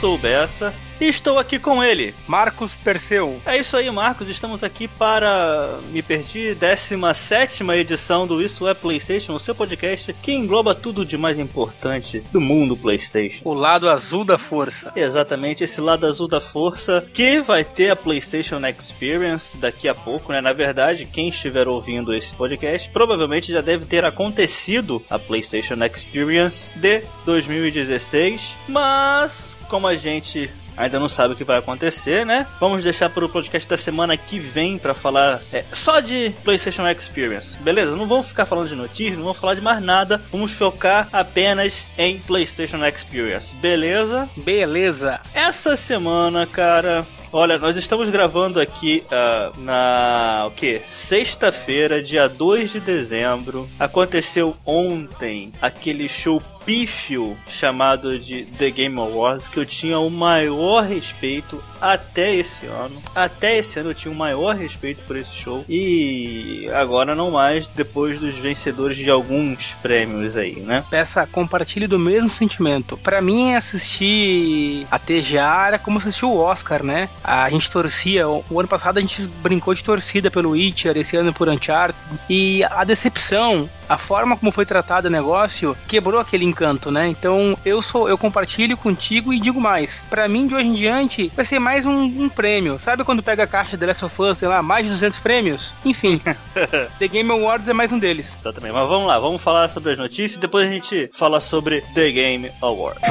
Sou o Bessa e estou aqui com ele. Marcos Perseu. É isso aí, Marcos. Estamos aqui para, me perdi, 17 edição do Isso é PlayStation, o seu podcast que engloba tudo de mais importante do mundo PlayStation. O lado azul da força. Exatamente, esse lado azul da força que vai ter a PlayStation Experience daqui a pouco, né? Na verdade, quem estiver ouvindo esse podcast provavelmente já deve ter acontecido a PlayStation Experience de 2016, mas como a gente ainda não sabe o que vai acontecer, né? Vamos deixar para o podcast da semana que vem para falar é, só de PlayStation Experience, beleza? Não vamos ficar falando de notícias, não vamos falar de mais nada, vamos focar apenas em PlayStation Experience, beleza? Beleza. Essa semana, cara, Olha, nós estamos gravando aqui uh, na o que? Sexta-feira, dia 2 de dezembro. Aconteceu ontem aquele show pífio chamado de The Game Awards que eu tinha o maior respeito até esse ano. Até esse ano eu tinha o maior respeito por esse show e agora não mais depois dos vencedores de alguns prêmios aí, né? Peça compartilhe do mesmo sentimento. Para mim assistir a TGA era como assistir o Oscar, né? A gente torcia, o ano passado a gente brincou de torcida pelo Witcher, esse ano por Uncharted e a decepção a forma como foi tratado o negócio quebrou aquele encanto, né? Então eu sou, eu compartilho contigo e digo mais. Para mim de hoje em diante vai ser mais um, um, prêmio. Sabe quando pega a caixa de Last of Us, sei lá, mais de 200 prêmios? Enfim, The Game Awards é mais um deles. Exatamente. Mas vamos lá, vamos falar sobre as notícias e depois a gente fala sobre The Game Awards.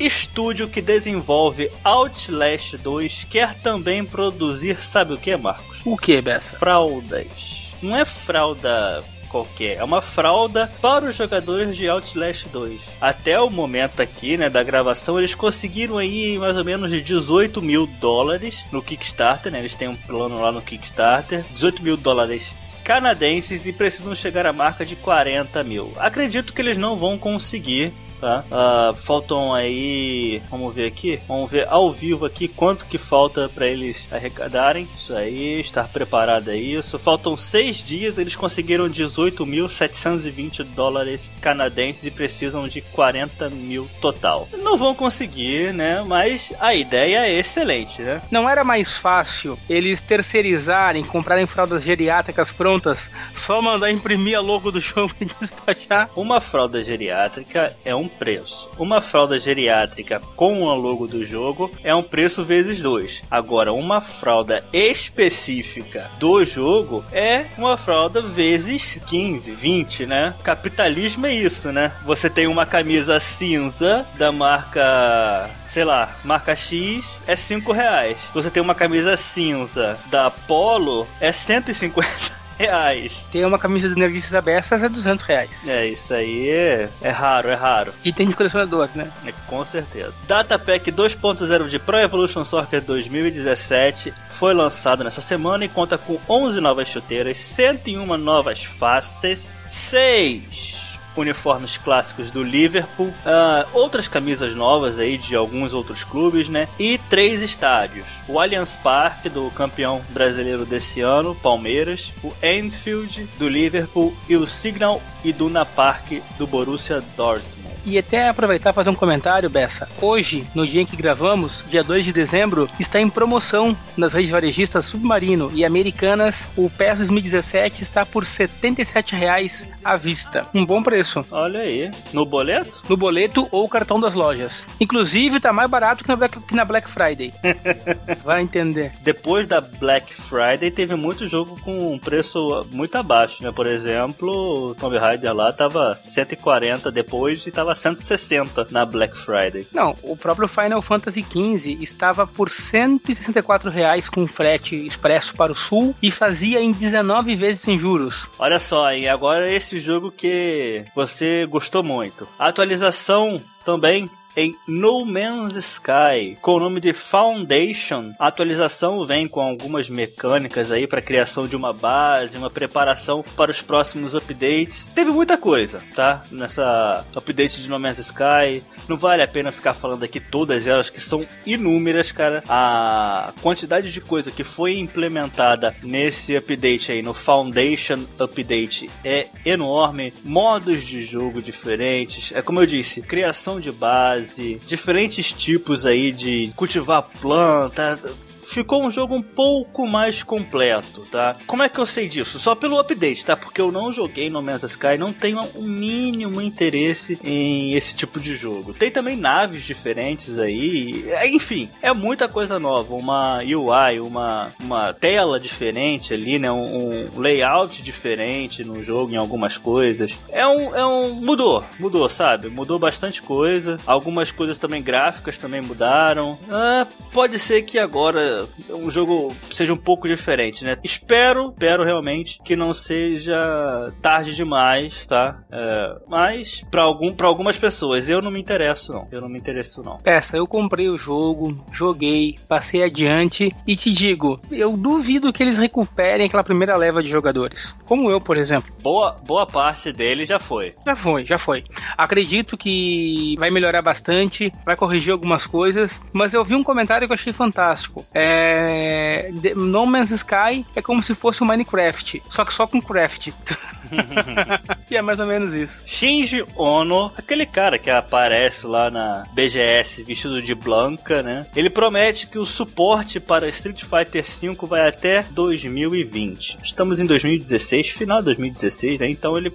Estúdio que desenvolve Outlast 2 quer também produzir, sabe o que, Marcos? O que, Bessa? Fraldas. Não é fralda qualquer. É uma fralda para os jogadores de Outlast 2. Até o momento aqui, né, da gravação, eles conseguiram aí mais ou menos 18 mil dólares no Kickstarter, né? Eles têm um plano lá no Kickstarter. 18 mil dólares canadenses e precisam chegar à marca de 40 mil. Acredito que eles não vão conseguir tá? Uh, faltam aí, vamos ver aqui, vamos ver ao vivo aqui quanto que falta para eles arrecadarem. Isso aí, estar preparado a isso. Faltam seis dias, eles conseguiram 18.720 dólares canadenses e precisam de 40 mil total. Não vão conseguir, né? Mas a ideia é excelente, né? Não era mais fácil eles terceirizarem, comprarem fraldas geriátricas prontas, só mandar imprimir a logo do jogo e despachar? Uma fralda geriátrica é um um preço. Uma fralda geriátrica com o logo do jogo é um preço vezes dois. Agora, uma fralda específica do jogo é uma fralda vezes 15, 20, né? Capitalismo é isso, né? Você tem uma camisa cinza da marca sei lá, marca X é 5 reais. Você tem uma camisa cinza da Polo é 150 reais. Tem uma camisa do Nerdices Abessas é 200 reais. É, isso aí é, é raro, é raro. E tem de colecionador, né? É, com certeza. Datapack 2.0 de Pro Evolution Soccer 2017 foi lançado nessa semana e conta com 11 novas chuteiras, 101 novas faces, 6 uniformes clássicos do Liverpool, uh, outras camisas novas aí de alguns outros clubes, né? E três estádios: o Allianz Parque do campeão brasileiro desse ano, Palmeiras, o Anfield do Liverpool e o Signal Iduna Park do Borussia Dortmund. E até aproveitar e fazer um comentário, Bessa. Hoje, no dia em que gravamos, dia 2 de dezembro, está em promoção nas redes varejistas Submarino e Americanas. O PES 2017 está por R$ 77,00 à vista. Um bom preço. Olha aí. No boleto? No boleto ou cartão das lojas. Inclusive, está mais barato que na Black, que na Black Friday. Vai entender. Depois da Black Friday, teve muito jogo com um preço muito abaixo, né? Por exemplo, o Tomb Raider lá tava 140 depois e tava 160 na Black Friday. Não, o próprio Final Fantasy XV estava por 164 reais com frete expresso para o sul e fazia em 19 vezes sem juros. Olha só, e agora esse jogo que você gostou muito. A atualização também em No Man's Sky, com o nome de Foundation. A atualização vem com algumas mecânicas aí para criação de uma base, uma preparação para os próximos updates. Teve muita coisa, tá? Nessa update de No Man's Sky. Não vale a pena ficar falando aqui todas elas que são inúmeras, cara. A quantidade de coisa que foi implementada nesse update aí, no Foundation Update, é enorme. Modos de jogo diferentes. É como eu disse, criação de base diferentes tipos aí de cultivar planta, ficou um jogo um pouco mais completo, tá? Como é que eu sei disso? Só pelo update, tá? Porque eu não joguei No Man's Sky, não tenho um mínimo interesse em esse tipo de jogo. Tem também naves diferentes aí, enfim, é muita coisa nova, uma UI, uma, uma tela diferente ali, né? Um, um layout diferente no jogo em algumas coisas. É um, é um mudou, mudou, sabe? Mudou bastante coisa. Algumas coisas também gráficas também mudaram. Ah, pode ser que agora um jogo seja um pouco diferente, né? Espero, espero realmente que não seja tarde demais, tá? É, mas para algum, para algumas pessoas, eu não me interesso não. Eu não me interesso não. Essa, eu comprei o jogo, joguei, passei adiante e te digo, eu duvido que eles recuperem aquela primeira leva de jogadores. Como eu, por exemplo. Boa, boa parte dele já foi. Já foi, já foi. Acredito que vai melhorar bastante, vai corrigir algumas coisas, mas eu vi um comentário que eu achei fantástico. É, é, no Man's Sky é como se fosse o Minecraft, só que só com craft. e é mais ou menos isso. Shinji Ono, aquele cara que aparece lá na BGS vestido de Blanca, né? Ele promete que o suporte para Street Fighter V vai até 2020. Estamos em 2016, final de 2016, né? Então ele,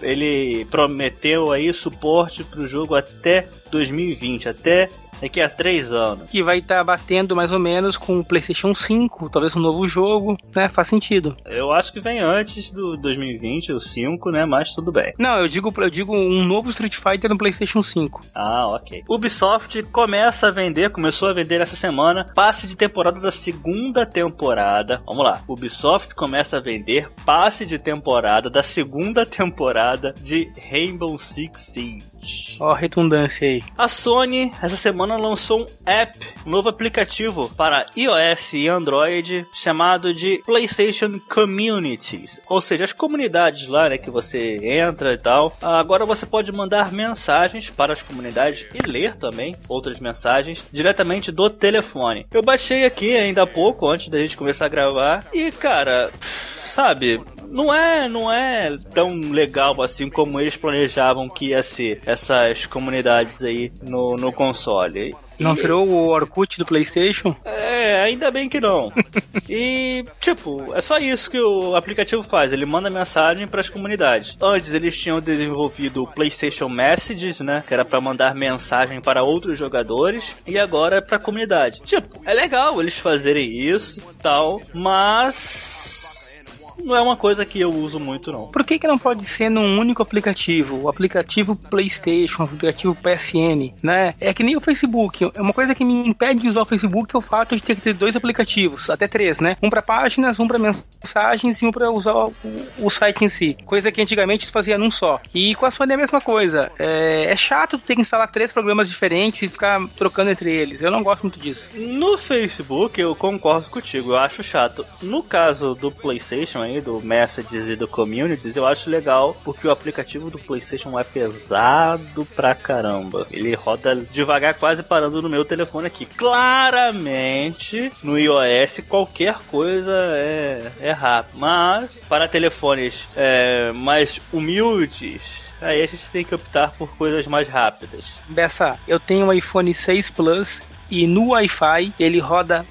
ele prometeu aí suporte para o jogo até 2020, até Daqui a três anos. Que vai estar tá batendo mais ou menos com o PlayStation 5, talvez um novo jogo, né? Faz sentido. Eu acho que vem antes do 2020, o 5, né? Mas tudo bem. Não, eu digo, eu digo um novo Street Fighter no PlayStation 5. Ah, ok. Ubisoft começa a vender, começou a vender essa semana, passe de temporada da segunda temporada. Vamos lá. Ubisoft começa a vender passe de temporada da segunda temporada de Rainbow Six Siege. Ó, a redundância aí. A Sony, essa semana, lançou um app, um novo aplicativo para iOS e Android chamado de PlayStation Communities. Ou seja, as comunidades lá, né, que você entra e tal. Agora você pode mandar mensagens para as comunidades e ler também outras mensagens diretamente do telefone. Eu baixei aqui ainda há pouco, antes da gente começar a gravar. E, cara sabe, não é, não é tão legal assim como eles planejavam que ia ser essas comunidades aí no, no console. Não virou o Orkut do PlayStation? É, ainda bem que não. e, tipo, é só isso que o aplicativo faz. Ele manda mensagem para as comunidades. Antes eles tinham desenvolvido o PlayStation Messages, né? Que era para mandar mensagem para outros jogadores. E agora é pra comunidade. Tipo, é legal eles fazerem isso tal, mas não é uma coisa que eu uso muito, não. Por que, que não pode ser num único aplicativo? O aplicativo PlayStation, o aplicativo PSN, né? É que nem o Facebook. É uma coisa que me impede de usar o Facebook é o fato de ter que ter dois aplicativos, até três, né? Um para páginas, um para mensagens e um para usar o, o, site em si. Coisa que antigamente fazia num só. E com a Sony é a mesma coisa. É, é chato ter que instalar três programas diferentes e ficar trocando entre eles. Eu não gosto muito disso. No Facebook, eu concordo contigo. Eu acho chato. No caso do PlayStation, aí, do Messages e do Communities, eu acho legal porque o aplicativo do PlayStation é pesado pra caramba. Ele roda devagar, quase parando no meu telefone aqui. Claramente, no iOS, qualquer coisa é, é rápido. Mas, para telefones é, mais humildes, Aí a gente tem que optar por coisas mais rápidas. Bessa, eu tenho um iPhone 6 Plus e no Wi-Fi ele roda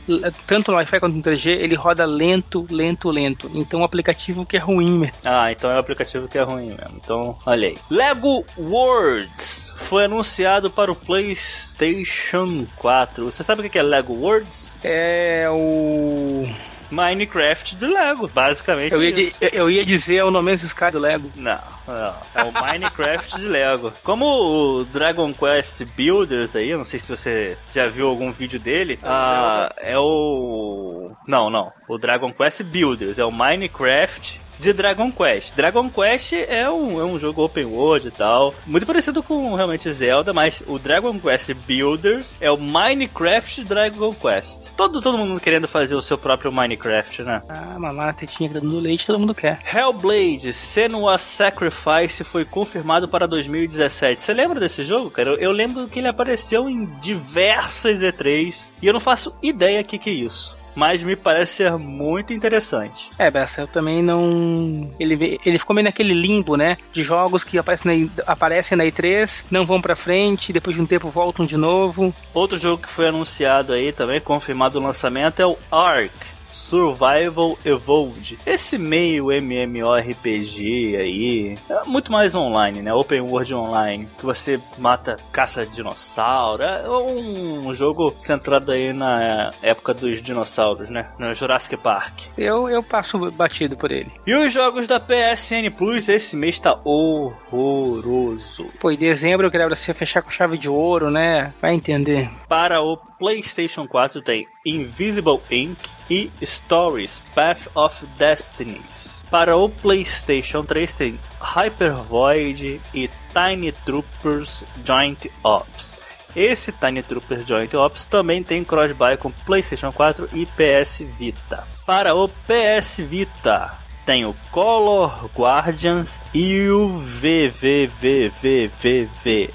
tanto no Wi-Fi quanto no 3G, ele roda lento, lento, lento. Então é um aplicativo que é ruim mesmo. Ah, então é um aplicativo que é ruim mesmo. Então, olha aí. Lego Worlds foi anunciado para o PlayStation 4. Você sabe o que é Lego Worlds? É o Minecraft do Lego, basicamente. Eu ia, eu ia dizer é o nome Sky do Lego. Não, não, é o Minecraft de Lego. Como o Dragon Quest Builders aí, eu não sei se você já viu algum vídeo dele, ah, é o. Não, não. O Dragon Quest Builders é o Minecraft de Dragon Quest. Dragon Quest é um, é um jogo open world e tal, muito parecido com realmente Zelda, mas o Dragon Quest Builders é o Minecraft Dragon Quest. Todo, todo mundo querendo fazer o seu próprio Minecraft, né? Ah, mamar a tetinha dando leite, todo mundo quer. Hellblade Senua Sacrifice foi confirmado para 2017. Você lembra desse jogo, cara? Eu, eu lembro que ele apareceu em diversas E3 e eu não faço ideia o que, que é isso. Mas me parece ser muito interessante. É, Bessa, eu também não. Ele, ele ficou meio naquele limbo, né? De jogos que aparecem na, aparecem na E3, não vão pra frente, depois de um tempo voltam de novo. Outro jogo que foi anunciado aí também, confirmado o lançamento, é o Ark. Survival Evolved. Esse meio MMORPG aí, é muito mais online, né? Open World Online, que você mata, caça dinossauro. É um jogo centrado aí na época dos dinossauros, né? No Jurassic Park. Eu, eu passo batido por ele. E os jogos da PSN Plus esse mês tá horroroso. Pô, em dezembro eu queria você fechar com chave de ouro, né? Vai entender. Para o PlayStation 4 tem Invisible Ink e Stories Path of Destinies. Para o PlayStation 3 tem Hyper Void e Tiny Troopers Joint Ops. Esse Tiny Troopers Joint Ops também tem cross-buy com PlayStation 4 e PS Vita. Para o PS Vita, tem o Color Guardians e o VVVVVV.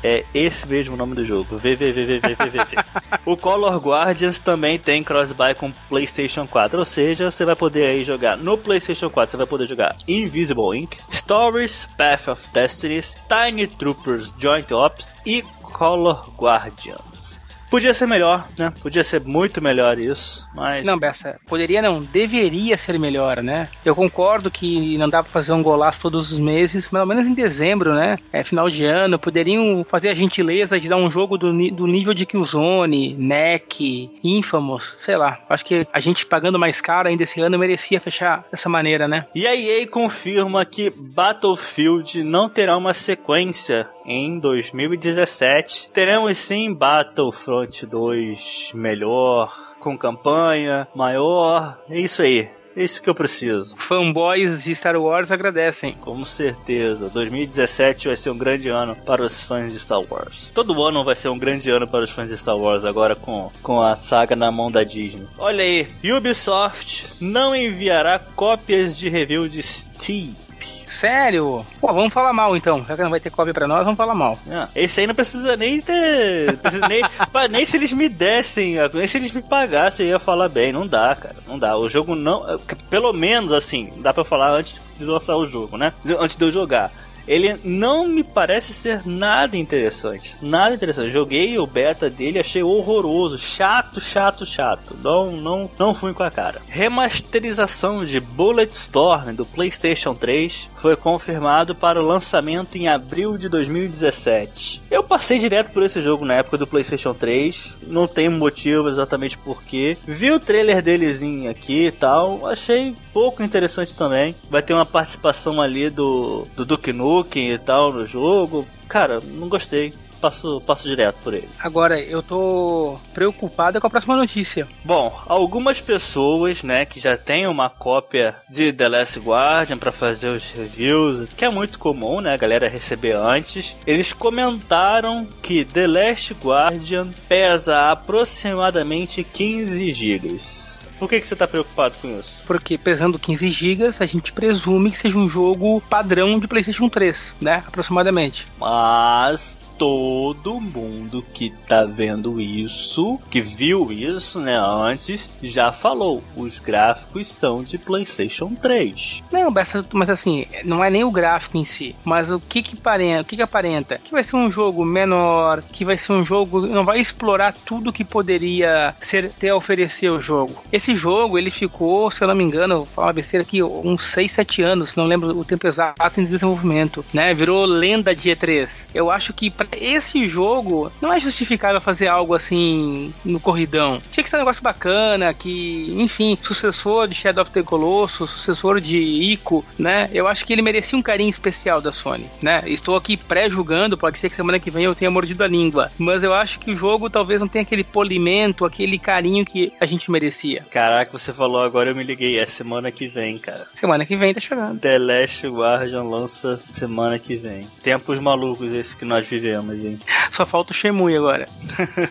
É esse mesmo nome do jogo. VVVVVVV. o Color Guardians também tem cross-buy com PlayStation 4, ou seja, você vai poder aí jogar no PlayStation 4, você vai poder jogar Invisible Ink, Stories, Path of Destinies, Tiny Troopers Joint Ops e Color Guardians. Podia ser melhor, né? Podia ser muito melhor isso, mas. Não, Bessa, poderia não, deveria ser melhor, né? Eu concordo que não dá pra fazer um golaço todos os meses, pelo menos em dezembro, né? É final de ano, poderiam fazer a gentileza de dar um jogo do, do nível de Killzone, NEC, Infamous, sei lá. Acho que a gente pagando mais caro ainda esse ano merecia fechar dessa maneira, né? E a EA confirma que Battlefield não terá uma sequência em 2017. Teremos sim Battlefront 2 melhor, com campanha maior. É isso aí. É isso que eu preciso. Fanboys de Star Wars agradecem. Com certeza. 2017 vai ser um grande ano para os fãs de Star Wars. Todo ano vai ser um grande ano para os fãs de Star Wars, agora com, com a saga na mão da Disney. Olha aí, Ubisoft não enviará cópias de review de Steam Sério? Pô, vamos falar mal então. Já que não vai ter cópia pra nós, vamos falar mal. Não, esse aí não precisa nem ter. Precisa nem, nem se eles me dessem, nem se eles me pagassem, eu ia falar bem. Não dá, cara. Não dá. O jogo não. Pelo menos assim, dá pra falar antes de lançar o jogo, né? Antes de eu jogar ele não me parece ser nada interessante. Nada interessante. Joguei o beta dele, achei horroroso, chato, chato, chato. Não, não, não fui com a cara. Remasterização de Bulletstorm do PlayStation 3 foi confirmado para o lançamento em abril de 2017. Eu passei direto por esse jogo na época do PlayStation 3, não tem motivo exatamente porquê. Vi o trailer delezinho aqui e tal, achei pouco interessante também. Vai ter uma participação ali do, do Duke Nukem e tal no jogo. Cara, não gostei passo, passo direto por ele. Agora, eu tô preocupado com a próxima notícia. Bom, algumas pessoas, né, que já têm uma cópia de The Last Guardian para fazer os reviews, que é muito comum, né, a galera receber antes, eles comentaram que The Last Guardian pesa aproximadamente 15 gigas. Por que, que você tá preocupado com isso? Porque pesando 15 GB, a gente presume que seja um jogo padrão de PlayStation 3, né? Aproximadamente. Mas todo mundo que tá vendo isso, que viu isso, né, antes, já falou. Os gráficos são de PlayStation 3. Não, mas assim, não é nem o gráfico em si, mas o que que aparenta, o que que aparenta? Que vai ser um jogo menor, que vai ser um jogo, não vai explorar tudo que poderia ser ter a oferecer o jogo. Esse jogo, ele ficou, se eu não me engano, uma besteira aqui, uns 6, 7 anos, não lembro o tempo exato em desenvolvimento, né? Virou lenda de E3. Eu acho que para esse jogo não é justificável fazer algo assim no corridão. Tinha que ser um negócio bacana, que, enfim, sucessor de Shadow of the Colossus, sucessor de Ico, né? Eu acho que ele merecia um carinho especial da Sony, né? Estou aqui pré-julgando, pode ser que semana que vem eu tenha mordido a língua, mas eu acho que o jogo talvez não tenha aquele polimento, aquele carinho que a gente merecia. Caraca, você falou agora, eu me liguei. É semana que vem, cara. Semana que vem tá chegando. The Last Guardian lança semana que vem. Tempos malucos esse que nós vivemos, hein? Só falta o Shemui agora.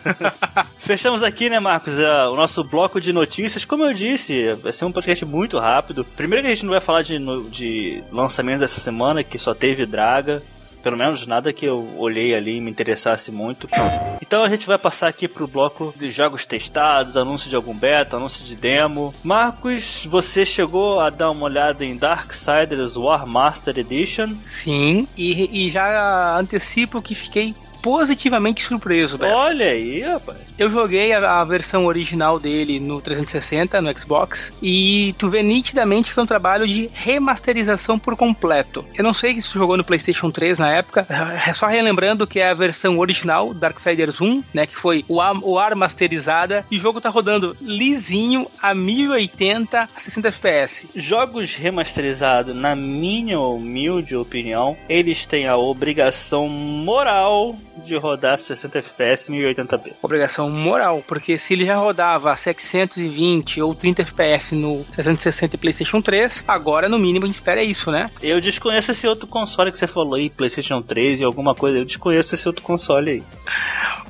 Fechamos aqui, né, Marcos, é, o nosso bloco de notícias. Como eu disse, vai ser um podcast muito rápido. Primeiro que a gente não vai falar de, de lançamento dessa semana, que só teve Draga. Pelo menos nada que eu olhei ali me interessasse muito. Então a gente vai passar aqui pro bloco de jogos testados, anúncio de algum beta, anúncio de demo. Marcos, você chegou a dar uma olhada em Darksiders War Master Edition? Sim, e, e já antecipo que fiquei positivamente surpreso. Bessa. Olha aí, rapaz. Eu joguei a, a, versão original dele no 360, no Xbox, e tu vê nitidamente que foi um trabalho de remasterização por completo. Eu não sei se tu jogou no PlayStation 3 na época, é só relembrando que é a versão original, Darksiders 1, né, que foi o ar, o ar masterizada, e o jogo tá rodando lisinho a 1080 a 60 FPS. Jogos remasterizados, na minha humilde opinião, eles têm a obrigação moral de rodar 60 FPS 1080p. Obrigação moral, porque se ele já rodava 720 ou 30 FPS no 360 e PlayStation 3, agora no mínimo a gente espera isso, né? Eu desconheço esse outro console que você falou aí, PlayStation 3 e alguma coisa, eu desconheço esse outro console aí.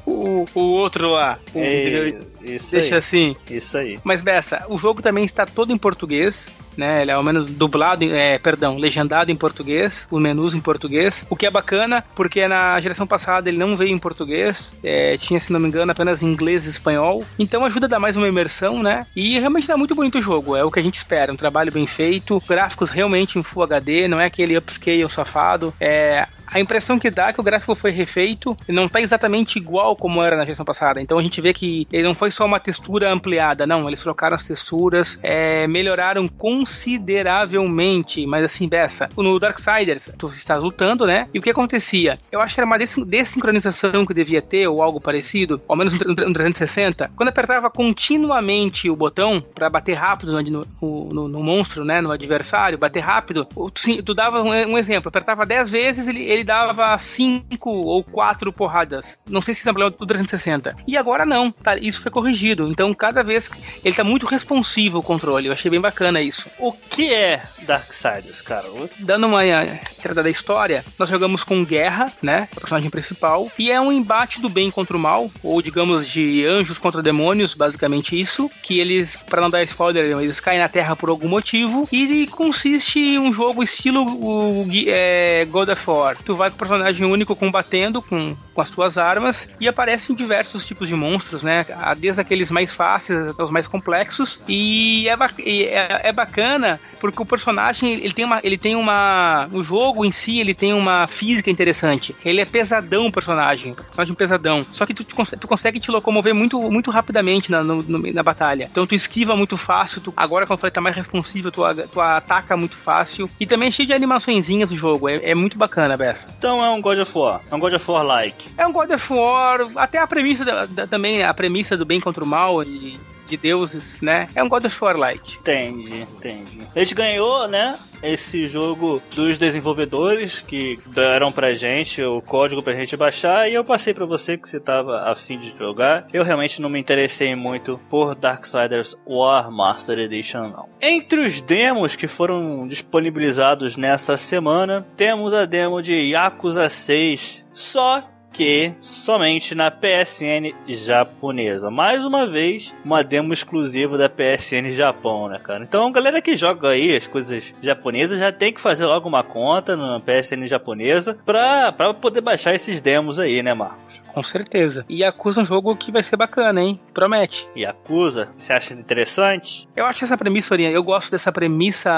O, o outro lá. O, é, isso deixa aí. assim. Isso aí. Mas Bessa, o jogo também está todo em português né? Ele é ao menos dublado, é, perdão, legendado em português, os menus em português, o que é bacana, porque na geração passada ele não veio em português, é, tinha, se não me engano, apenas inglês e espanhol, então ajuda a dar mais uma imersão, né? E realmente tá muito bonito o jogo, é o que a gente espera, um trabalho bem feito, gráficos realmente em Full HD, não é aquele upscale safado, é, a impressão que dá é que o gráfico foi refeito e não está exatamente igual como era na geração passada. Então a gente vê que ele não foi só uma textura ampliada, não. Eles trocaram as texturas, é, melhoraram consideravelmente. Mas assim, Bessa, no Darksiders, tu estás lutando, né? E o que acontecia? Eu acho que era uma desincronização que devia ter, ou algo parecido, ao menos no 360. Quando apertava continuamente o botão para bater rápido no, no, no, monstro, né? No adversário, bater rápido, tu, tu dava um, um exemplo, apertava 10 vezes, ele, ele ele dava 5 ou 4 porradas. Não sei se é problema do 360. E agora não, tá? Isso foi corrigido. Então, cada vez ele tá muito responsivo o controle. Eu achei bem bacana isso. O que é Darksiders, cara? Dando uma entrada da história, nós jogamos com Guerra, né? O personagem principal. E é um embate do bem contra o mal, ou digamos de anjos contra demônios, basicamente isso. Que eles, para não dar spoiler, eles caem na Terra por algum motivo. E consiste em um jogo estilo o, é, God of War tu vai com o personagem único combatendo com, com as tuas armas e aparecem diversos tipos de monstros, né? Desde aqueles mais fáceis até os mais complexos. E é, é, é bacana porque o personagem ele tem uma. Ele tem uma. O jogo em si ele tem uma física interessante. Ele é pesadão o personagem. Personagem pesadão. Só que tu, tu consegue te locomover muito, muito rapidamente na, no, na batalha. Então tu esquiva muito fácil. Tu, agora, quando falei, tá mais responsivo, tu, tu ataca muito fácil. E também é cheio de animaçõezinhas o jogo. É, é muito bacana, Bessa. Então é um God of War. É um God of War like. É um God of War. Até a premissa da, da, também, a premissa do bem contra o mal e de deuses, né? É um God of War like. Entendi, entendi. A gente ganhou, né? Esse jogo dos desenvolvedores que deram pra gente o código pra gente baixar e eu passei pra você que você tava afim de jogar. Eu realmente não me interessei muito por Darksiders War Master Edition, não. Entre os demos que foram disponibilizados nessa semana, temos a demo de Yakuza 6. Só que somente na PSN japonesa. Mais uma vez, uma demo exclusiva da PSN Japão, né, cara? Então, galera que joga aí as coisas japonesas já tem que fazer logo uma conta na PSN japonesa pra, pra poder baixar esses demos aí, né, Marcos? Com certeza. E é um jogo que vai ser bacana, hein? Promete. Yakuza? Você acha interessante? Eu acho essa premissa oriental. Eu gosto dessa premissa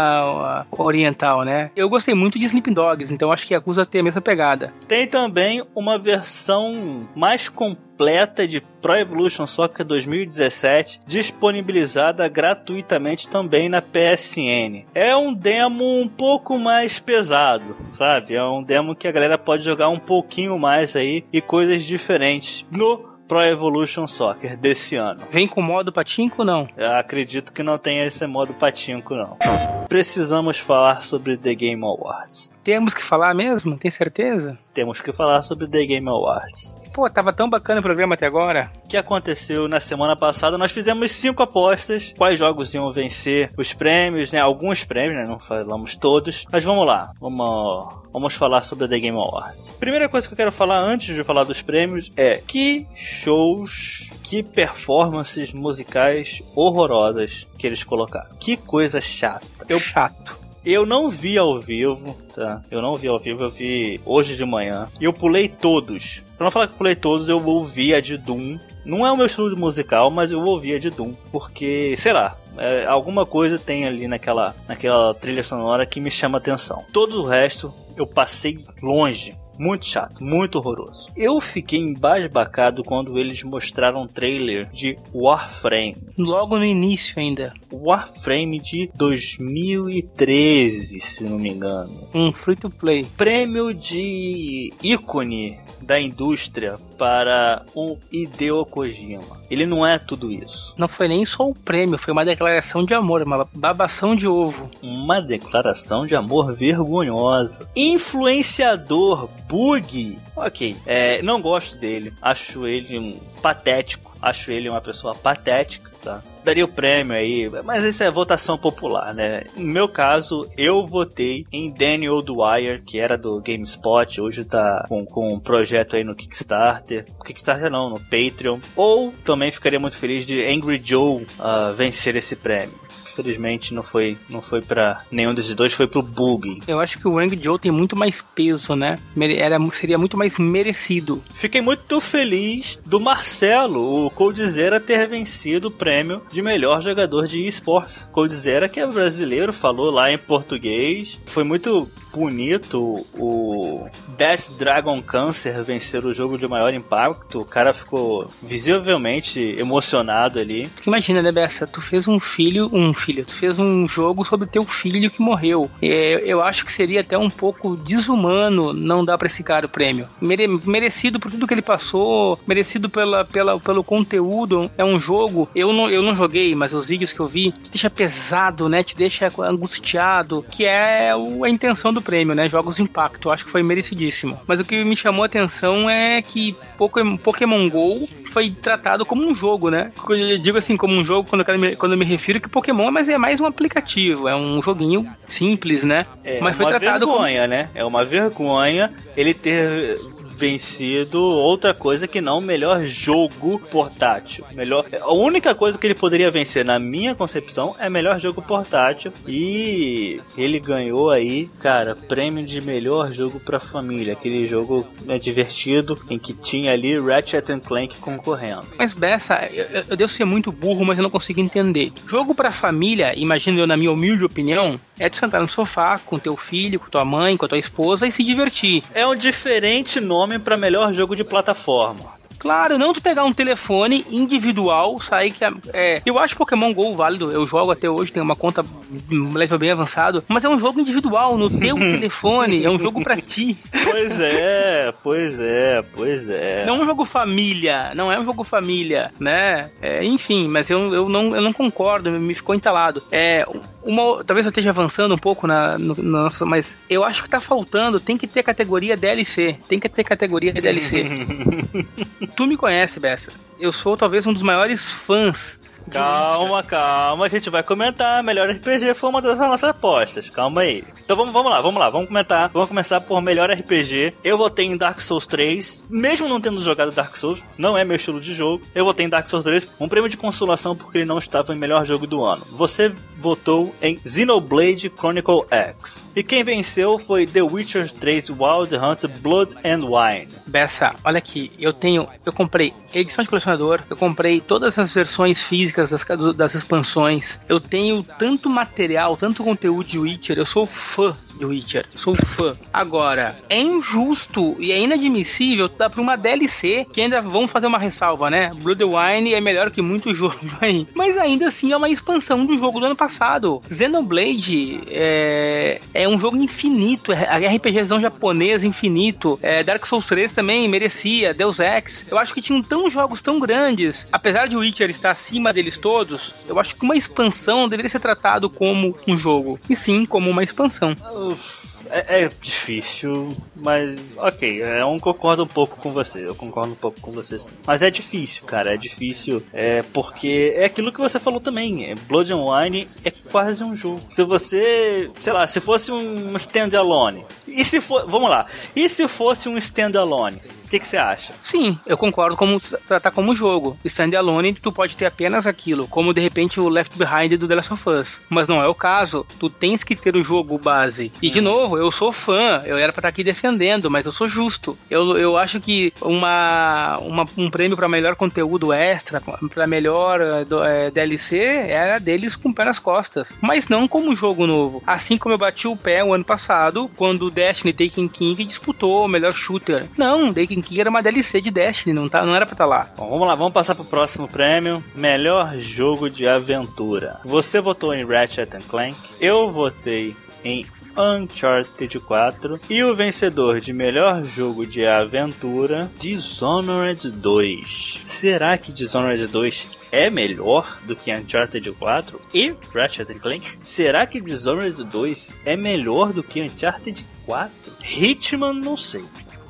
uh, oriental, né? Eu gostei muito de Sleeping Dogs, então acho que Yakuza tem a mesma pegada. Tem também uma versão mais completa de Pro Evolution Soccer 2017, disponibilizada gratuitamente também na PSN. É um demo um pouco mais pesado, sabe? É um demo que a galera pode jogar um pouquinho mais aí e coisas diferentes no Pro Evolution Soccer desse ano. Vem com modo patinco não? Eu acredito que não tenha esse modo patinco não. Precisamos falar sobre The Game Awards. Temos que falar mesmo? Tem certeza? Temos que falar sobre The Game Awards. Pô, tava tão bacana o programa até agora. O que aconteceu na semana passada? Nós fizemos cinco apostas. Quais jogos iam vencer os prêmios, né? Alguns prêmios, né? Não falamos todos. Mas vamos lá. Vamos, vamos falar sobre The Game Awards. Primeira coisa que eu quero falar antes de falar dos prêmios é que shows, que performances musicais horrorosas que eles colocaram. Que coisa chata. Eu chato Eu não vi ao vivo, tá? Eu não vi ao vivo, eu vi hoje de manhã. E eu pulei todos. Pra não falar que pulei todos, eu ouvi a de Doom. Não é o meu estilo musical, mas eu ouvi a de Doom. Porque, sei lá, é, alguma coisa tem ali naquela, naquela trilha sonora que me chama atenção. Todo o resto eu passei longe. Muito chato, muito horroroso. Eu fiquei embasbacado quando eles mostraram um trailer de Warframe. Logo no início ainda. Warframe de 2013, se não me engano. Um free to play. Prêmio de ícone da indústria para o Hideo Kojima. Ele não é tudo isso. Não foi nem só o prêmio, foi uma declaração de amor, uma babação de ovo. Uma declaração de amor vergonhosa. Influenciador bug. Ok, é, não gosto dele. Acho ele um patético. Acho ele uma pessoa patética. Tá? Daria o prêmio aí, mas isso é votação popular, né? No meu caso, eu votei em Daniel Dwyer, que era do GameSpot, hoje tá com, com um projeto aí no Kickstarter. Kickstarter não, no Patreon. Ou também ficaria muito feliz de Angry Joe uh, vencer esse prêmio infelizmente não foi não foi para nenhum desses dois, foi pro Bug. Eu acho que o Wang Joe tem muito mais peso, né? Era, seria muito mais merecido. Fiquei muito feliz do Marcelo, o Coldzera, ter vencido o prêmio de melhor jogador de esportes. Coldzera, que é brasileiro, falou lá em português. Foi muito bonito o Death Dragon Cancer vencer o jogo de maior impacto. O cara ficou visivelmente emocionado ali. Imagina, né, Bessa? Tu fez um filho, um filho, tu fez um jogo sobre teu filho que morreu. É, eu acho que seria até um pouco desumano não dar pra esse cara o prêmio. Mere, merecido por tudo que ele passou, merecido pela, pela, pelo conteúdo. É um jogo, eu não, eu não joguei, mas os vídeos que eu vi, te deixa pesado, né? Te deixa angustiado, que é a intenção do prêmio, né? Jogos de impacto. Acho que foi merecidíssimo. Mas o que me chamou a atenção é que Pokémon, GO foi tratado como um jogo, né? Eu digo assim, como um jogo quando eu, me, quando eu me refiro que Pokémon mas é mais um aplicativo, é um joguinho simples, né? É mas foi uma tratado vergonha, como... né? É uma vergonha ele ter vencido outra coisa que não melhor jogo portátil. Melhor, a única coisa que ele poderia vencer, na minha concepção, é melhor jogo portátil. E ele ganhou aí, cara, prêmio de melhor jogo pra família. Aquele jogo é divertido em que tinha ali Ratchet Clank concorrendo. Mas Bessa, eu, eu devo ser muito burro, mas eu não consigo entender. Jogo pra família, imagino eu na minha humilde opinião, é de sentar no sofá com teu filho, com tua mãe, com tua esposa e se divertir. É um diferente nome para melhor jogo de plataforma. Claro, não tu pegar um telefone individual, sair que. É, eu acho Pokémon GO válido, eu jogo até hoje, tenho uma conta level bem avançado, mas é um jogo individual, no teu telefone, é um jogo pra ti. Pois é, pois é, pois é. Não é um jogo família, não é um jogo família, né? É, enfim, mas eu, eu, não, eu não concordo, me ficou entalado. É, uma, talvez eu esteja avançando um pouco na, no, no nosso, mas eu acho que tá faltando, tem que ter categoria DLC, tem que ter categoria DLC. tu me conhece, Bessa. Eu sou talvez um dos maiores fãs Calma, calma, a gente vai comentar. Melhor RPG foi uma das nossas apostas. Calma aí. Então vamos, vamos lá, vamos lá, vamos comentar. Vamos começar por melhor RPG. Eu votei em Dark Souls 3, mesmo não tendo jogado Dark Souls, não é meu estilo de jogo. Eu votei em Dark Souls 3, um prêmio de consolação porque ele não estava em melhor jogo do ano. Você votou em Xenoblade Chronicle X. E quem venceu foi The Witcher 3 Wild Hunt Blood and Wine. Bessa, olha aqui, eu tenho, eu comprei edição de colecionador, eu comprei todas as versões físicas das, das expansões. Eu tenho tanto material, tanto conteúdo de Witcher, eu sou fã de Witcher, sou fã. Agora, é injusto e é inadmissível dar pra uma DLC que ainda vamos fazer uma ressalva, né? Blood Wine é melhor que muito jogo aí. Mas ainda assim é uma expansão do jogo do ano passado. Xenoblade é, é um jogo infinito, é RPGzão japonês infinito. É, Dark Souls 3 também merecia, Deus Ex. Eu acho que tinham tão jogos tão grandes, apesar de Witcher estar acima deles todos, eu acho que uma expansão deveria ser tratado como um jogo, e sim como uma expansão. É, é, difícil, mas ok, eu não concordo um pouco com você, eu concordo um pouco com você sim. Mas é difícil, cara, é difícil, é porque é aquilo que você falou também, é, Blood and Wine é quase um jogo. Se você, sei lá, se fosse um standalone, E se for, vamos lá. E se fosse um standalone? que, que você acha? Sim, eu concordo como tratar como jogo. Standalone, tu pode ter apenas aquilo, como de repente o Left Behind do The Last of Us. Mas não é o caso. Tu tens que ter o jogo base. E de hum. novo, eu sou fã, eu era pra estar aqui defendendo, mas eu sou justo. Eu, eu acho que uma, uma um prêmio para melhor conteúdo extra, para melhor do, é, DLC, era deles com pé nas costas. Mas não como jogo novo. Assim como eu bati o pé o ano passado, quando o Destiny Taken King disputou o melhor shooter. Não, Taken que era uma DLC de Destiny, não, tá, não era pra estar tá lá. Bom, vamos lá, vamos passar pro próximo prêmio. Melhor jogo de aventura. Você votou em Ratchet Clank, eu votei em Uncharted 4 e o vencedor de melhor jogo de aventura, Dishonored 2. Será que Dishonored 2 é melhor do que Uncharted 4 e Ratchet Clank? Será que Dishonored 2 é melhor do que Uncharted 4? Hitman, não sei.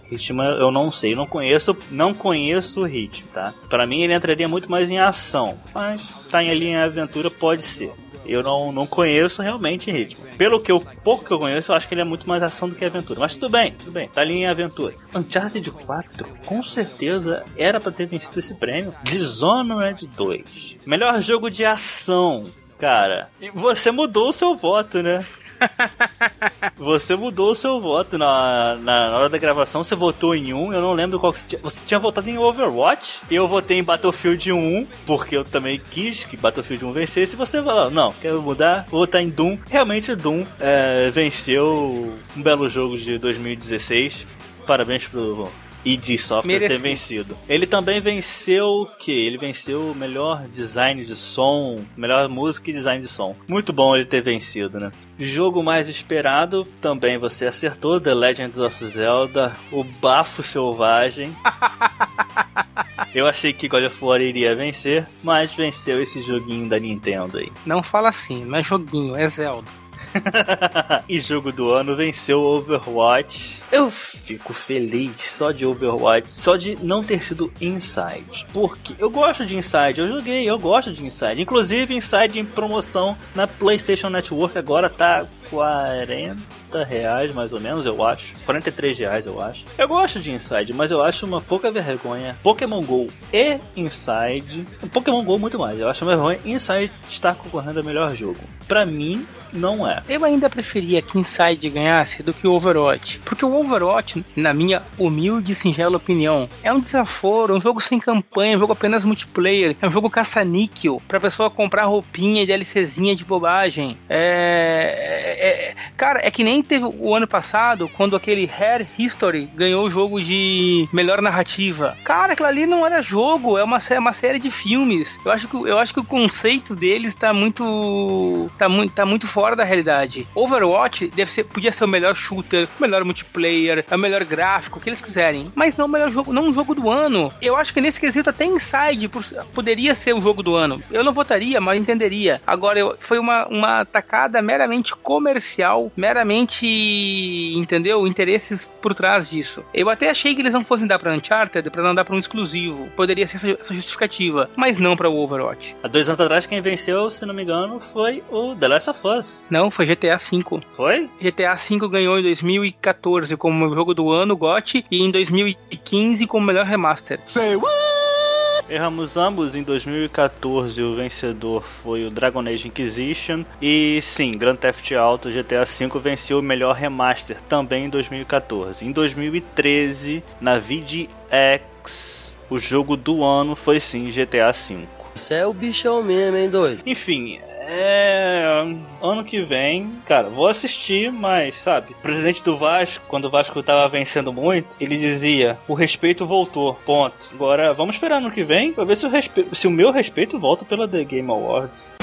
Hitman eu não sei, não conheço, não conheço o Hitman, tá? Para mim ele entraria muito mais em ação, mas tá ali em aventura pode ser. Eu não, não conheço realmente Hitman. Pelo que eu pouco que eu conheço, eu acho que ele é muito mais ação do que aventura. Mas tudo bem, tudo bem, tá ali em aventura. Uncharted 4, com certeza era para ter vencido esse prêmio. Dishonored 2. Melhor jogo de ação. Cara, e você mudou o seu voto, né? você mudou o seu voto na, na, hora da gravação, você votou em um, eu não lembro qual que você tinha. Você tinha votado em Overwatch, eu votei em Battlefield 1, porque eu também quis que Battlefield 1 vencesse. Você falou, não, quero mudar, vou votar em Doom. Realmente, Doom é, venceu um belo jogo de 2016. Parabéns pro id Software Merecido. ter vencido. Ele também venceu o que? Ele venceu o melhor design de som, melhor música e design de som. Muito bom ele ter vencido, né? Jogo mais esperado, também você acertou, The Legend of Zelda, o Bafo Selvagem. Eu achei que God of War iria vencer, mas venceu esse joguinho da Nintendo aí. Não fala assim, não é joguinho, é Zelda. e jogo do ano venceu Overwatch. Eu fico feliz só de Overwatch, só de não ter sido Inside. Porque eu gosto de Inside, eu joguei, eu gosto de Inside. Inclusive, Inside em promoção na PlayStation Network agora tá 40 reais, mais ou menos, eu acho. 43 reais, eu acho. Eu gosto de Inside, mas eu acho uma pouca vergonha. Pokémon GO e Inside. Pokémon GO muito mais. Eu acho uma vergonha Inside estar concorrendo ao melhor jogo. Pra mim, não é. Eu ainda preferia que Inside ganhasse do que o Overwatch. Porque o Overwatch, na minha humilde e singela opinião, é um desaforo, um jogo sem campanha, um jogo apenas multiplayer, é um jogo caça-níquel pra pessoa comprar roupinha e DLCzinha de bobagem. É, é, é, cara, é que nem teve o ano passado, quando aquele Hair History ganhou o jogo de melhor narrativa. Cara, aquilo ali não era jogo, é uma, é uma série de filmes. Eu acho que, eu acho que o conceito deles tá muito. tá muito, tá muito fora da realidade. Overwatch deve ser, podia ser o melhor shooter, o melhor multiplayer, o melhor gráfico, o que eles quiserem. Mas não o melhor jogo, não um jogo do ano. Eu acho que nesse quesito até Inside poderia ser o jogo do ano. Eu não votaria, mas entenderia. Agora, eu, foi uma, uma atacada meramente comercial, meramente entendeu? Interesses por trás disso. Eu até achei que eles não fossem dar pra Uncharted pra não dar pra um exclusivo. Poderia ser essa justificativa, mas não pra o Overwatch. Há dois anos atrás, quem venceu, se não me engano, foi o The Last of Us. Não, foi GTA V. Foi? GTA V ganhou em 2014 como jogo do ano, GOT, e em 2015 como melhor remaster. Say what? Erramos ambos em 2014. O vencedor foi o Dragon Age Inquisition. E sim, Grand Theft Auto GTA V venceu o melhor remaster também em 2014. Em 2013, na VidX, o jogo do ano foi sim GTA V. Você é o bichão mesmo, hein, doido? Enfim, é. Ano que vem, cara, vou assistir, mas, sabe, o presidente do Vasco, quando o Vasco tava vencendo muito, ele dizia: o respeito voltou, ponto. Agora, vamos esperar ano que vem pra ver se o, respe... se o meu respeito volta pela The Game Awards.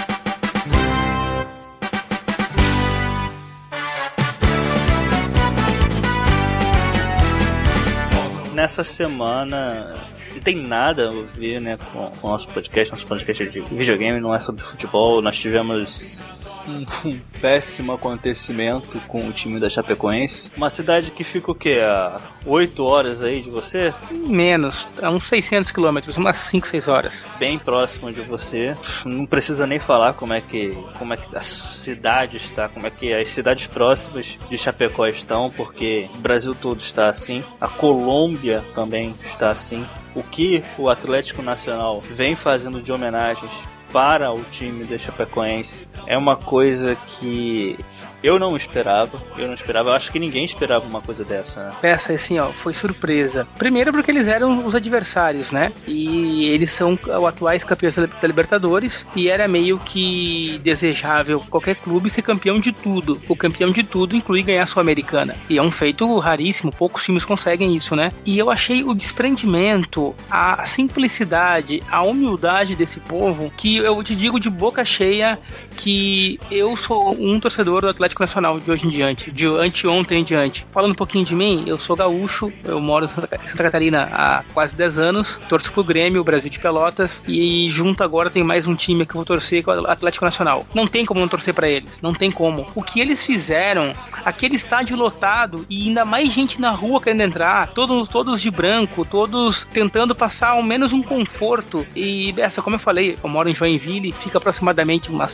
Nessa semana não tem nada a ver né, com, o nosso podcast. Nosso podcast é de videogame, não é sobre futebol. Nós tivemos um, um, péssimo acontecimento com o time da Chapecoense. Uma cidade que fica o quê? A 8 horas aí de você? Menos, a uns 600 quilômetros, umas 5, 6 horas. Bem próximo de você. Não precisa nem falar como é que, como é que a cidade está, como é que as cidades próximas de Chapecó estão, porque o Brasil todo está assim. A Colômbia também está assim. O que o Atlético Nacional vem fazendo de homenagens para o time da Chapecoense. É uma coisa que eu não esperava, eu não esperava, eu acho que ninguém esperava uma coisa dessa, né? Essa, assim, ó, foi surpresa. Primeiro porque eles eram os adversários, né? E eles são atuais campeões da Libertadores e era meio que desejável qualquer clube ser campeão de tudo. O campeão de tudo inclui ganhar a Sul-Americana. E é um feito raríssimo, poucos times conseguem isso, né? E eu achei o desprendimento, a simplicidade, a humildade desse povo que eu te digo de boca cheia que eu sou um torcedor do Atlético Atlético Nacional de hoje em diante, de anteontem em diante. Falando um pouquinho de mim, eu sou gaúcho, eu moro em Santa Catarina há quase 10 anos, torço pro Grêmio, Brasil de Pelotas, e junto agora tem mais um time que eu vou torcer, que é o Atlético Nacional. Não tem como não torcer para eles, não tem como. O que eles fizeram, aquele estádio lotado e ainda mais gente na rua querendo entrar, todos, todos de branco, todos tentando passar ao menos um conforto. E essa, como eu falei, eu moro em Joinville, fica aproximadamente umas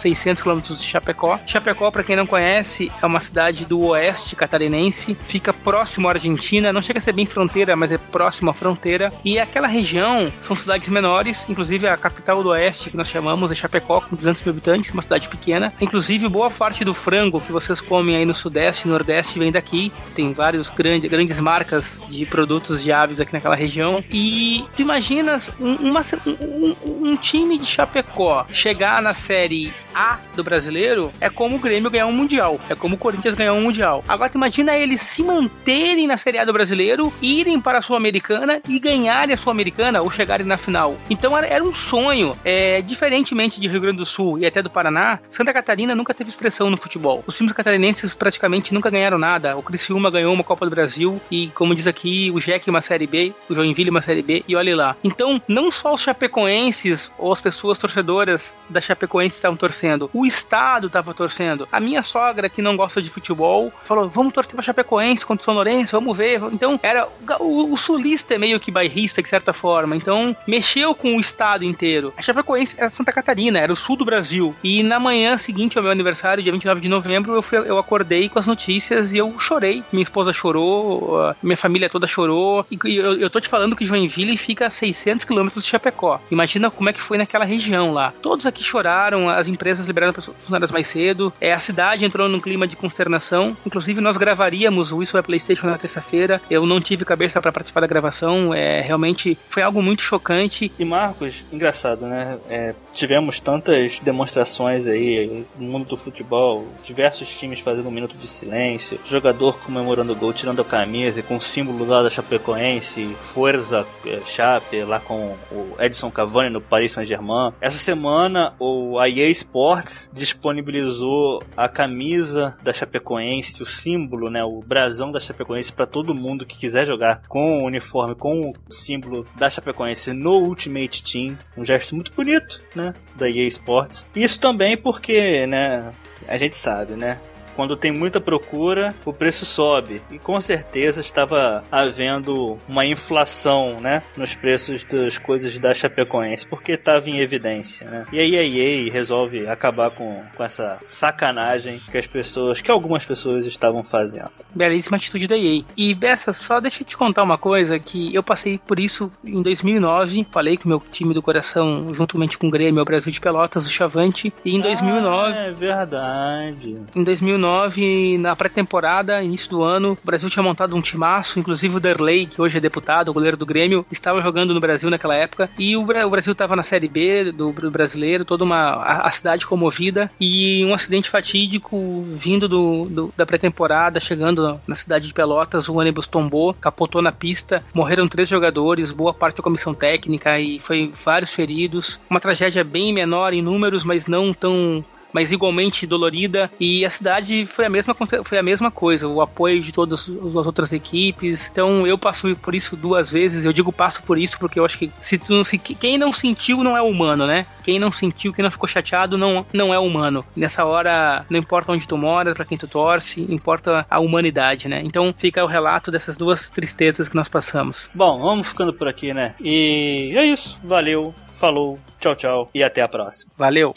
600 quilômetros de Chapecó. Chapecó, para quem não conhece, é uma cidade do oeste catarinense, fica próximo à Argentina, não chega a ser bem fronteira, mas é próximo à fronteira. E aquela região são cidades menores, inclusive a capital do oeste, que nós chamamos, é Chapecó, com 200 mil habitantes, uma cidade pequena. Inclusive, boa parte do frango que vocês comem aí no sudeste e nordeste vem daqui. Tem vários grandes, grandes marcas de produtos de aves aqui naquela região. E tu imaginas um, uma, um, um time de Chapecó chegar na série A do brasileiro, é como o Grêmio ganhar um Mundial. É como o Corinthians ganhar um Mundial. Agora, imagina eles se manterem na Série A do Brasileiro, irem para a Sul-Americana e ganharem a Sul-Americana ou chegarem na final. Então era, era um sonho. É, diferentemente de Rio Grande do Sul e até do Paraná, Santa Catarina nunca teve expressão no futebol. Os times catarinenses praticamente nunca ganharam nada. O Criciúma ganhou uma Copa do Brasil e, como diz aqui, o Jack uma Série B, o Joinville uma Série B e olhe lá. Então, não só os chapecoenses ou as pessoas torcedoras da Chapecoense estavam torcendo, o Estado estava torcendo. A minha sogra, que não gosta de futebol, falou: vamos torcer pra Chapecoense contra o São Lourenço, vamos ver. Então, era o, o, sulista é meio que bairrista, de certa forma. Então, mexeu com o estado inteiro. A Chapecoense era Santa Catarina, era o sul do Brasil. E na manhã seguinte ao meu aniversário, dia 29 de novembro, eu, fui, eu acordei com as notícias e eu chorei. Minha esposa chorou, minha família toda chorou. E eu, eu tô te falando que Joinville fica a 600 quilômetros de Chapecó. Imagina como é que foi naquela região lá. Todos aqui choraram, as empresas liberaram funcionários mais cedo. É, a cidade entrou num clima de consternação. Inclusive, nós gravaríamos o Isso é PlayStation na terça-feira. Eu não tive cabeça para participar da gravação. É, realmente foi algo muito chocante. E Marcos, engraçado, né? É, tivemos tantas demonstrações aí no mundo do futebol, diversos times fazendo um minuto de silêncio, jogador comemorando o gol, tirando a camisa com o símbolo lá da Chapecoense, Forza é, Chape, lá com o Edson Cavani no Paris Saint-Germain. Essa semana, o EA Sports disponibilizou a camisa da Chapecoense, o símbolo, né, o brasão da Chapecoense para todo mundo que quiser jogar com o uniforme, com o símbolo da Chapecoense no Ultimate Team. Um gesto muito bonito, né, da EA Sports. Isso também porque, né, a gente sabe, né, quando tem muita procura, o preço sobe. E com certeza estava havendo uma inflação, né, nos preços das coisas da Chapecoense, porque estava em evidência, né? E aí a EA resolve acabar com, com essa sacanagem que as pessoas, que algumas pessoas estavam fazendo. Belíssima atitude da EA. E Bessa, só deixa eu te contar uma coisa que eu passei por isso em 2009, falei que meu time do coração, juntamente com o Grêmio, o Brasil de Pelotas, o Chavante, e em 2009... Ah, é verdade. Em 2009 2009, na pré-temporada, início do ano, o Brasil tinha montado um timaço, inclusive o Derley, que hoje é deputado, goleiro do Grêmio, estava jogando no Brasil naquela época, e o, Brasil estava na Série B do, do, brasileiro, toda uma a, a, cidade comovida, e um acidente fatídico vindo do, do da pré-temporada, chegando na cidade de Pelotas, o ônibus tombou, capotou na pista, morreram três jogadores, boa parte da comissão técnica, e foi vários feridos, uma tragédia bem menor em números, mas não tão mas igualmente dolorida. E a cidade foi a mesma, foi a mesma coisa, o apoio de todas as outras equipes. Então eu passo por isso duas vezes. Eu digo passo por isso porque eu acho que se, se quem não sentiu não é humano, né? Quem não sentiu, quem não ficou chateado não, não é humano. Nessa hora, não importa onde tu mora, para quem tu torce, importa a humanidade, né? Então fica o relato dessas duas tristezas que nós passamos. Bom, vamos ficando por aqui, né? E é isso. Valeu, falou, tchau, tchau e até a próxima. Valeu.